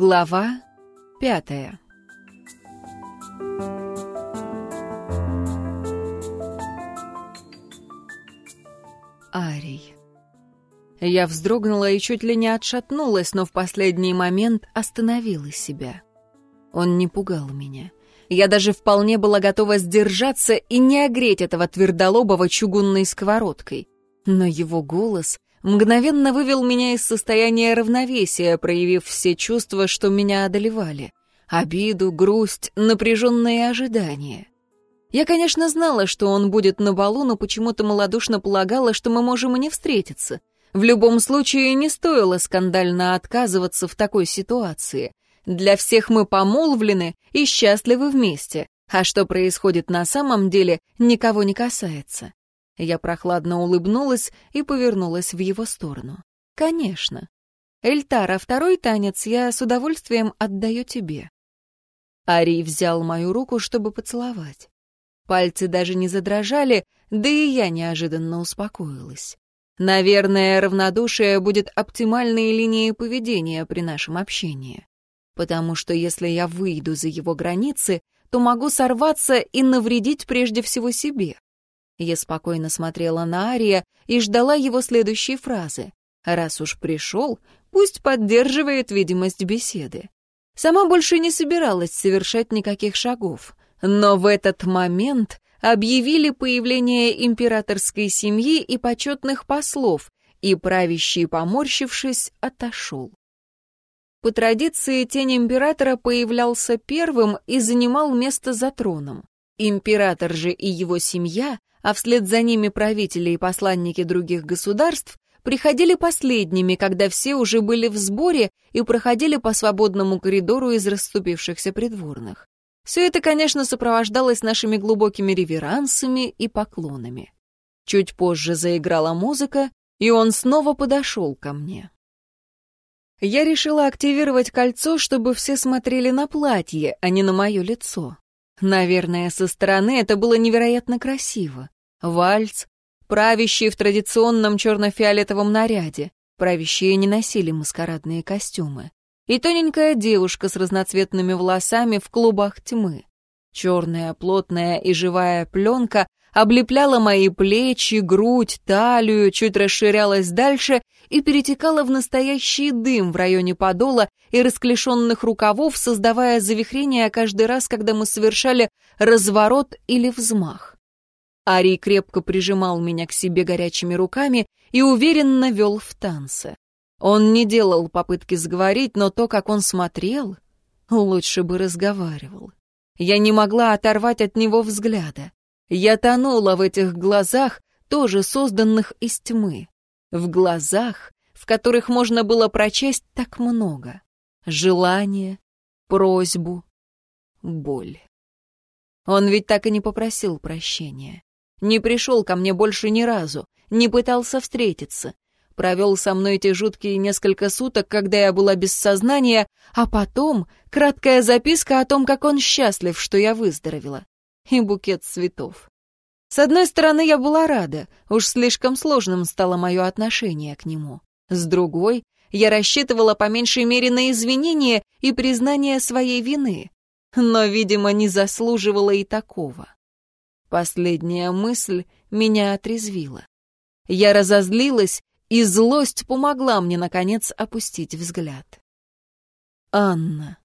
Глава пятая Арий. Я вздрогнула и чуть ли не отшатнулась, но в последний момент остановила себя. Он не пугал меня. Я даже вполне была готова сдержаться и не огреть этого твердолобого чугунной сковородкой. Но его голос мгновенно вывел меня из состояния равновесия, проявив все чувства, что меня одолевали. Обиду, грусть, напряженные ожидания. Я, конечно, знала, что он будет на балу, но почему-то малодушно полагала, что мы можем и не встретиться. В любом случае, не стоило скандально отказываться в такой ситуации. Для всех мы помолвлены и счастливы вместе, а что происходит на самом деле, никого не касается. Я прохладно улыбнулась и повернулась в его сторону. «Конечно. Эльтара, второй танец я с удовольствием отдаю тебе». Ари взял мою руку, чтобы поцеловать. Пальцы даже не задрожали, да и я неожиданно успокоилась. Наверное, равнодушие будет оптимальной линией поведения при нашем общении. Потому что если я выйду за его границы, то могу сорваться и навредить прежде всего себе. Я спокойно смотрела на Ария и ждала его следующей фразы. Раз уж пришел, пусть поддерживает видимость беседы. Сама больше не собиралась совершать никаких шагов. Но в этот момент объявили появление императорской семьи и почетных послов, и правящий, поморщившись, отошел. По традиции тень императора появлялся первым и занимал место за троном. Император же и его семья а вслед за ними правители и посланники других государств приходили последними, когда все уже были в сборе и проходили по свободному коридору из расступившихся придворных. Все это, конечно, сопровождалось нашими глубокими реверансами и поклонами. Чуть позже заиграла музыка, и он снова подошел ко мне. Я решила активировать кольцо, чтобы все смотрели на платье, а не на мое лицо. Наверное, со стороны это было невероятно красиво. Вальц, правящие в традиционном черно-фиолетовом наряде. Правящие не носили маскарадные костюмы. И тоненькая девушка с разноцветными волосами в клубах тьмы. Черная, плотная и живая пленка облепляла мои плечи, грудь, талию, чуть расширялась дальше и перетекала в настоящий дым в районе подола и расклешенных рукавов, создавая завихрение каждый раз, когда мы совершали разворот или взмах. Арий крепко прижимал меня к себе горячими руками и уверенно вел в танце. Он не делал попытки сговорить, но то, как он смотрел, лучше бы разговаривал. Я не могла оторвать от него взгляда. Я тонула в этих глазах, тоже созданных из тьмы. В глазах, в которых можно было прочесть так много. Желание, просьбу, боль. Он ведь так и не попросил прощения. Не пришел ко мне больше ни разу, не пытался встретиться. Провел со мной эти жуткие несколько суток, когда я была без сознания, а потом краткая записка о том, как он счастлив, что я выздоровела и букет цветов. С одной стороны, я была рада, уж слишком сложным стало мое отношение к нему. С другой, я рассчитывала по меньшей мере на извинения и признание своей вины, но, видимо, не заслуживала и такого. Последняя мысль меня отрезвила. Я разозлилась, и злость помогла мне, наконец, опустить взгляд. «Анна».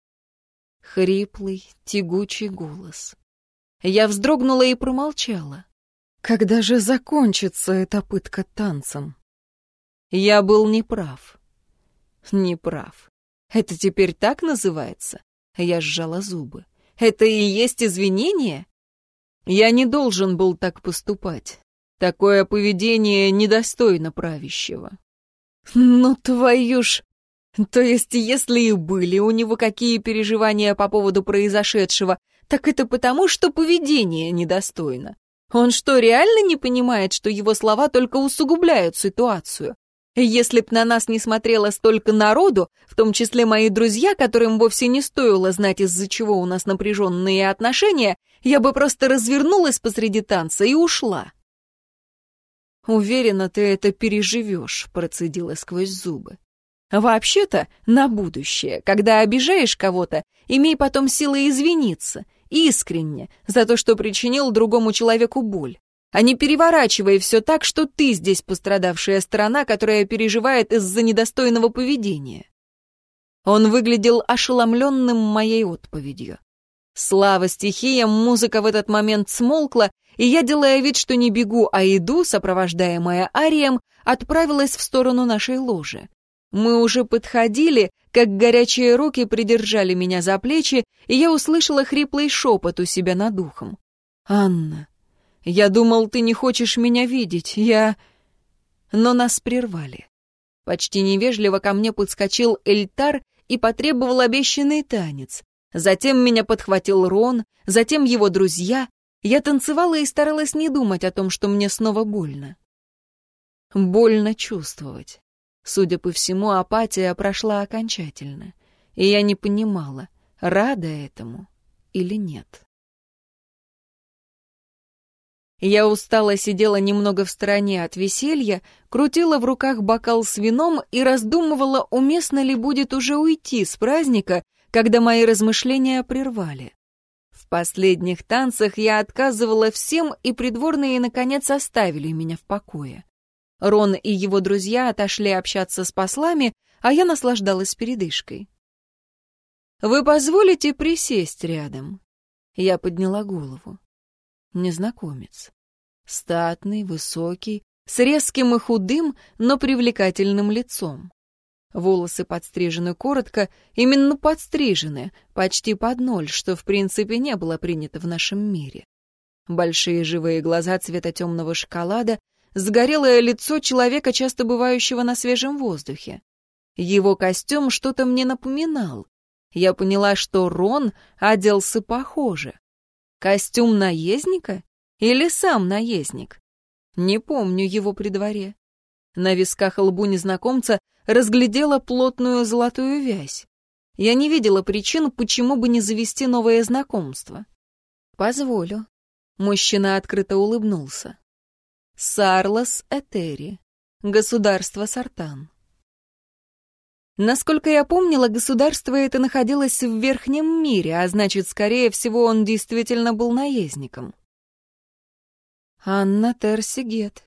Хриплый, тягучий голос. Я вздрогнула и промолчала. Когда же закончится эта пытка танцем? Я был неправ. Неправ. Это теперь так называется? Я сжала зубы. Это и есть извинение? Я не должен был так поступать. Такое поведение недостойно правящего. Ну, твою ж... То есть, если и были у него какие переживания по поводу произошедшего, так это потому, что поведение недостойно. Он что, реально не понимает, что его слова только усугубляют ситуацию? Если б на нас не смотрело столько народу, в том числе мои друзья, которым вовсе не стоило знать, из-за чего у нас напряженные отношения, я бы просто развернулась посреди танца и ушла. «Уверена, ты это переживешь», — процедила сквозь зубы. Вообще-то, на будущее, когда обижаешь кого-то, имей потом силы извиниться, искренне, за то, что причинил другому человеку боль. А не переворачивай все так, что ты здесь пострадавшая сторона, которая переживает из-за недостойного поведения. Он выглядел ошеломленным моей отповедью. Слава стихиям, музыка в этот момент смолкла, и я, делая вид, что не бегу, а иду, сопровождаемая Арием, отправилась в сторону нашей ложи. Мы уже подходили, как горячие руки придержали меня за плечи, и я услышала хриплый шепот у себя над ухом. «Анна, я думал, ты не хочешь меня видеть, я...» Но нас прервали. Почти невежливо ко мне подскочил Эльтар и потребовал обещанный танец. Затем меня подхватил Рон, затем его друзья. Я танцевала и старалась не думать о том, что мне снова больно. Больно чувствовать. Судя по всему, апатия прошла окончательно, и я не понимала, рада этому или нет. Я устало сидела немного в стороне от веселья, крутила в руках бокал с вином и раздумывала, уместно ли будет уже уйти с праздника, когда мои размышления прервали. В последних танцах я отказывала всем, и придворные, наконец, оставили меня в покое. Рон и его друзья отошли общаться с послами, а я наслаждалась передышкой. «Вы позволите присесть рядом?» Я подняла голову. Незнакомец. Статный, высокий, с резким и худым, но привлекательным лицом. Волосы подстрижены коротко, именно подстрижены, почти под ноль, что в принципе не было принято в нашем мире. Большие живые глаза цвета темного шоколада, сгорелое лицо человека, часто бывающего на свежем воздухе. Его костюм что-то мне напоминал. Я поняла, что Рон оделся похоже. Костюм наездника? Или сам наездник? Не помню его при дворе. На висках лбу незнакомца разглядела плотную золотую вязь. Я не видела причин, почему бы не завести новое знакомство. «Позволю». Мужчина открыто улыбнулся. Сарлас Этери. Государство Сартан. Насколько я помнила, государство это находилось в Верхнем мире, а значит, скорее всего, он действительно был наездником. Анна Терсигет.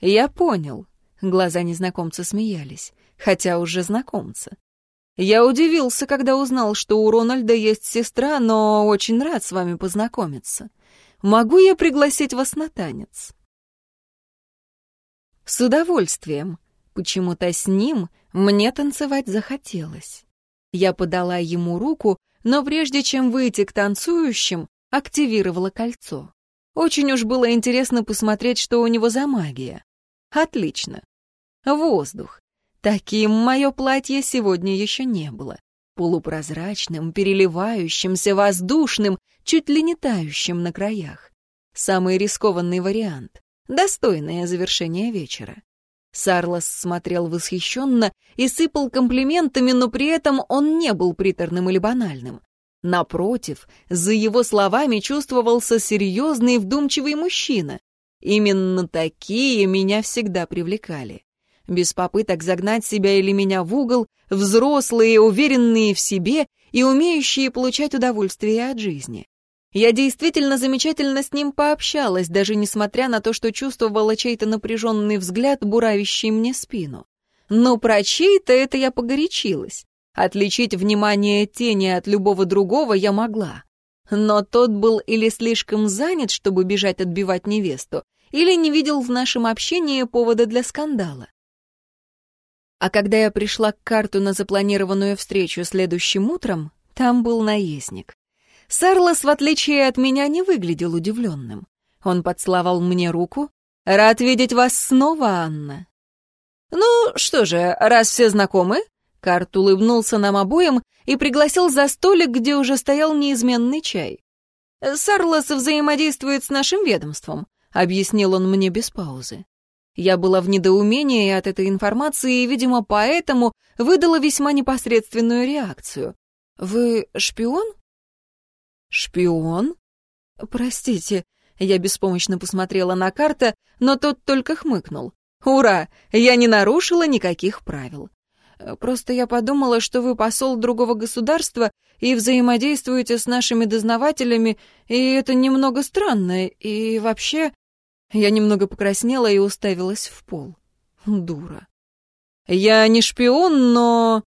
Я понял. Глаза незнакомца смеялись, хотя уже знакомца. Я удивился, когда узнал, что у Рональда есть сестра, но очень рад с вами познакомиться. Могу я пригласить вас на танец? С удовольствием. Почему-то с ним мне танцевать захотелось. Я подала ему руку, но прежде чем выйти к танцующим, активировала кольцо. Очень уж было интересно посмотреть, что у него за магия. Отлично. Воздух. Таким мое платье сегодня еще не было. Полупрозрачным, переливающимся, воздушным, чуть ли не тающим на краях. Самый рискованный вариант. Достойное завершение вечера. Сарлос смотрел восхищенно и сыпал комплиментами, но при этом он не был приторным или банальным. Напротив, за его словами чувствовался серьезный и вдумчивый мужчина. Именно такие меня всегда привлекали. Без попыток загнать себя или меня в угол, взрослые, уверенные в себе и умеющие получать удовольствие от жизни. Я действительно замечательно с ним пообщалась, даже несмотря на то, что чувствовала чей-то напряженный взгляд, буравящий мне спину. Но про чей-то это я погорячилась. Отличить внимание тени от любого другого я могла. Но тот был или слишком занят, чтобы бежать отбивать невесту, или не видел в нашем общении повода для скандала. А когда я пришла к карту на запланированную встречу следующим утром, там был наездник. Сарлос, в отличие от меня, не выглядел удивленным. Он подславал мне руку. «Рад видеть вас снова, Анна». «Ну, что же, раз все знакомы?» Карт улыбнулся нам обоим и пригласил за столик, где уже стоял неизменный чай. «Сарлос взаимодействует с нашим ведомством», — объяснил он мне без паузы. Я была в недоумении от этой информации и, видимо, поэтому выдала весьма непосредственную реакцию. «Вы шпион?» «Шпион?» «Простите», — я беспомощно посмотрела на карту, но тот только хмыкнул. «Ура! Я не нарушила никаких правил. Просто я подумала, что вы посол другого государства и взаимодействуете с нашими дознавателями, и это немного странно, и вообще...» Я немного покраснела и уставилась в пол. Дура. «Я не шпион, но...»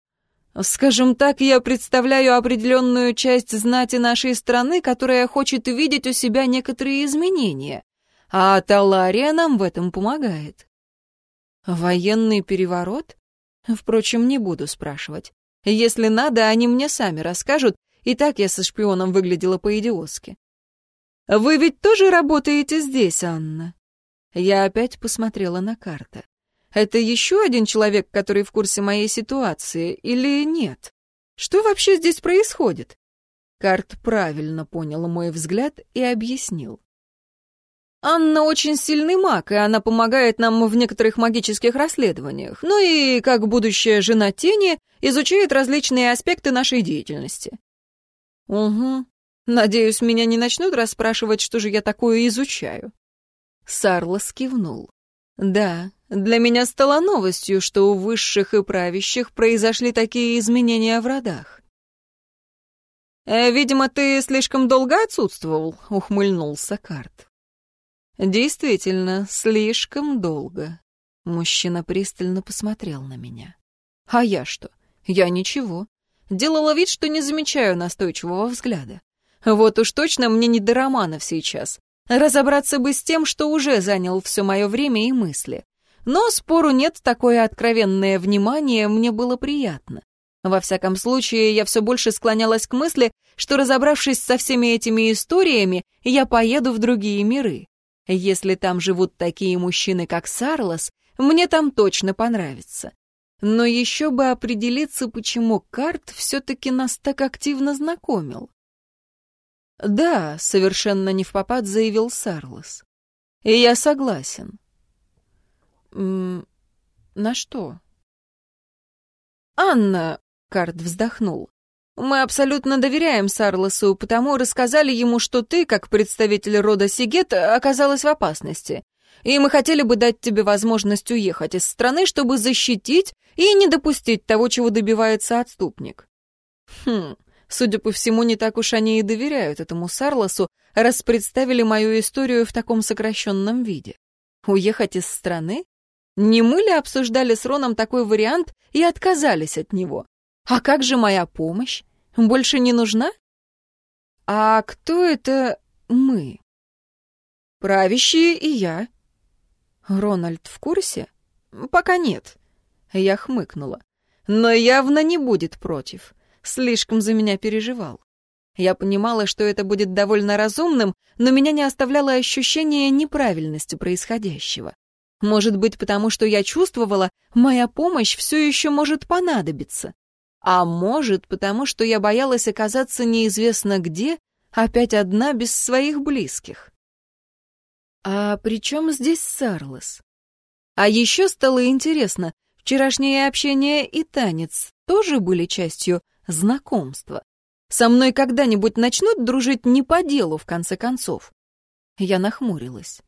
Скажем так, я представляю определенную часть знати нашей страны, которая хочет видеть у себя некоторые изменения, а Талария нам в этом помогает. Военный переворот? Впрочем, не буду спрашивать. Если надо, они мне сами расскажут, и так я со шпионом выглядела по-идиотски. «Вы ведь тоже работаете здесь, Анна?» Я опять посмотрела на карту. Это еще один человек, который в курсе моей ситуации, или нет? Что вообще здесь происходит? Карт правильно понял мой взгляд и объяснил. Анна очень сильный маг, и она помогает нам в некоторых магических расследованиях. Ну и, как будущая жена тени, изучает различные аспекты нашей деятельности. Угу. Надеюсь, меня не начнут расспрашивать, что же я такое изучаю. Сарлос кивнул. Да, для меня стало новостью, что у высших и правящих произошли такие изменения в родах. «Э, «Видимо, ты слишком долго отсутствовал», — ухмыльнулся Карт. «Действительно, слишком долго». Мужчина пристально посмотрел на меня. «А я что? Я ничего. Делала вид, что не замечаю настойчивого взгляда. Вот уж точно мне не до романов сейчас. Разобраться бы с тем, что уже занял все мое время и мысли. Но, спору нет, такое откровенное внимание мне было приятно. Во всяком случае, я все больше склонялась к мысли, что, разобравшись со всеми этими историями, я поеду в другие миры. Если там живут такие мужчины, как Сарлос, мне там точно понравится. Но еще бы определиться, почему Карт все-таки нас так активно знакомил. «Да», — совершенно не в попад заявил Сарлос. «И я согласен». «М на что?» «Анна», — Карт вздохнул, — «мы абсолютно доверяем Сарлосу, потому рассказали ему, что ты, как представитель рода Сигет, оказалась в опасности, и мы хотели бы дать тебе возможность уехать из страны, чтобы защитить и не допустить того, чего добивается отступник». «Хм», Судя по всему, не так уж они и доверяют этому Сарлосу, раз представили мою историю в таком сокращенном виде. Уехать из страны? Не мы ли обсуждали с Роном такой вариант и отказались от него? А как же моя помощь? Больше не нужна? А кто это мы? Правящие и я. Рональд в курсе? Пока нет. Я хмыкнула. Но явно не будет против слишком за меня переживал. Я понимала, что это будет довольно разумным, но меня не оставляло ощущение неправильности происходящего. Может быть, потому что я чувствовала, моя помощь все еще может понадобиться. А может, потому что я боялась оказаться неизвестно где, опять одна без своих близких. А при чем здесь Сарлос? А еще стало интересно, вчерашнее общение и танец тоже были частью знакомство. Со мной когда-нибудь начнут дружить не по делу, в конце концов. Я нахмурилась.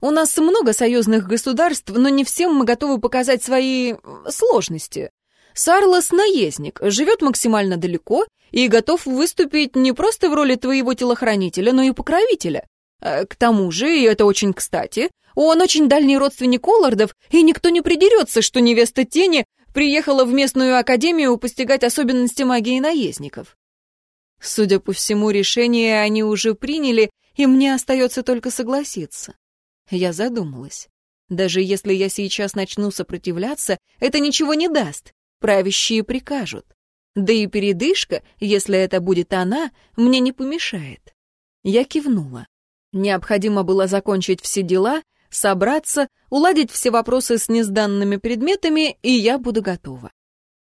У нас много союзных государств, но не всем мы готовы показать свои сложности. Сарлос — наездник, живет максимально далеко и готов выступить не просто в роли твоего телохранителя, но и покровителя. Э, к тому же, и это очень кстати, он очень дальний родственник Оллардов, и никто не придерется, что невеста Тени приехала в местную академию постигать особенности магии наездников. Судя по всему, решение они уже приняли, и мне остается только согласиться. Я задумалась. Даже если я сейчас начну сопротивляться, это ничего не даст. Правящие прикажут. Да и передышка, если это будет она, мне не помешает. Я кивнула. Необходимо было закончить все дела, собраться, уладить все вопросы с несданными предметами, и я буду готова.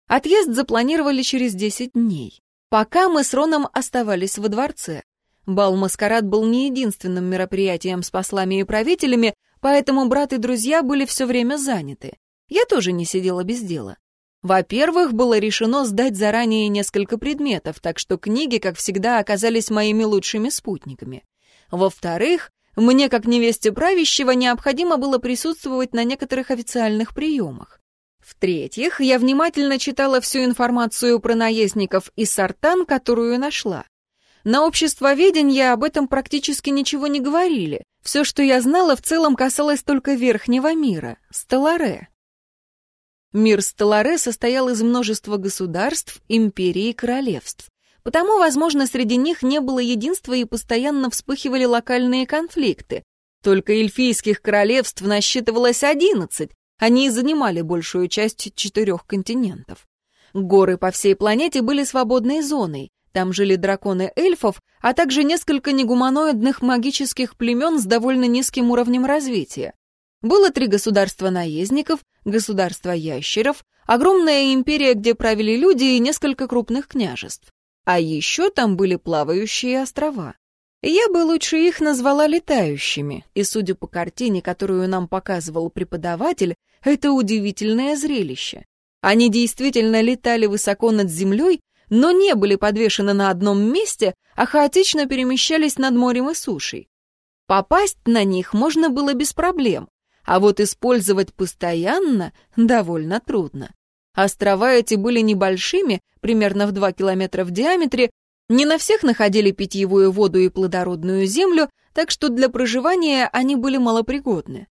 Отъезд запланировали через 10 дней. Пока мы с Роном оставались во дворце. Бал-маскарад был не единственным мероприятием с послами и правителями, поэтому брат и друзья были все время заняты. Я тоже не сидела без дела. Во-первых, было решено сдать заранее несколько предметов, так что книги, как всегда, оказались моими лучшими спутниками. Во-вторых, мне, как невесте правящего, необходимо было присутствовать на некоторых официальных приемах. В-третьих, я внимательно читала всю информацию про наездников и сортан, которую нашла. На обществоведении об этом практически ничего не говорили. Все, что я знала, в целом касалось только верхнего мира — Стелларе. Мир Стелларе состоял из множества государств, империй и королевств. Потому, возможно, среди них не было единства и постоянно вспыхивали локальные конфликты. Только эльфийских королевств насчитывалось одиннадцать, они занимали большую часть четырех континентов. Горы по всей планете были свободной зоной, там жили драконы эльфов, а также несколько негуманоидных магических племен с довольно низким уровнем развития. Было три государства наездников, государство ящеров, огромная империя, где правили люди и несколько крупных княжеств. А еще там были плавающие острова. Я бы лучше их назвала летающими, и, судя по картине, которую нам показывал преподаватель, это удивительное зрелище. Они действительно летали высоко над землей, но не были подвешены на одном месте, а хаотично перемещались над морем и сушей. Попасть на них можно было без проблем, а вот использовать постоянно довольно трудно. Острова эти были небольшими, примерно в 2 километра в диаметре, не на всех находили питьевую воду и плодородную землю, так что для проживания они были малопригодны.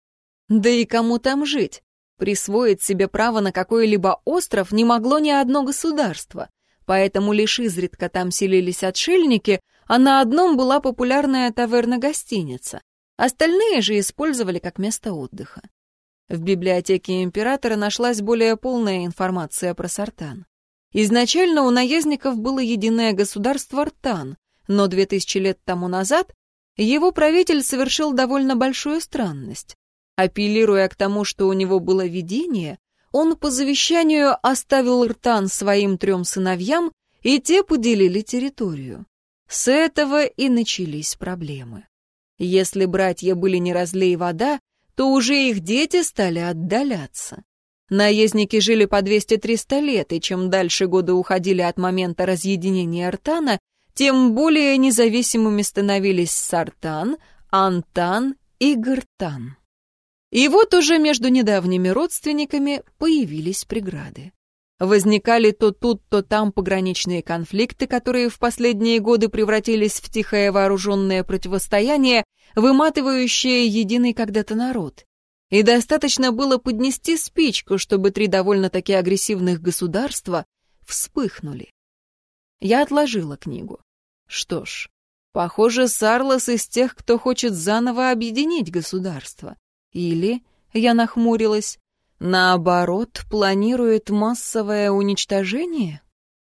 Да и кому там жить? Присвоить себе право на какой-либо остров не могло ни одно государство поэтому лишь изредка там селились отшельники, а на одном была популярная таверна-гостиница. Остальные же использовали как место отдыха. В библиотеке императора нашлась более полная информация про Сартан. Изначально у наездников было единое государство Ртан, но две тысячи лет тому назад его правитель совершил довольно большую странность. Апеллируя к тому, что у него было видение, он по завещанию оставил Ртан своим трем сыновьям, и те поделили территорию. С этого и начались проблемы. Если братья были не разлей вода, то уже их дети стали отдаляться. Наездники жили по 200-300 лет, и чем дальше годы уходили от момента разъединения Артана, тем более независимыми становились Сартан, Антан и Гартан. И вот уже между недавними родственниками появились преграды. Возникали то тут, то там пограничные конфликты, которые в последние годы превратились в тихое вооруженное противостояние, выматывающее единый когда-то народ. И достаточно было поднести спичку, чтобы три довольно-таки агрессивных государства вспыхнули. Я отложила книгу. Что ж, похоже, Сарлос из тех, кто хочет заново объединить государство. Или, я нахмурилась, наоборот, планирует массовое уничтожение?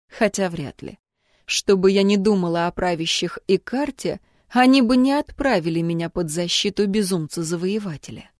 Хотя вряд ли. Чтобы я не думала о правящих и карте, они бы не отправили меня под защиту безумца-завоевателя.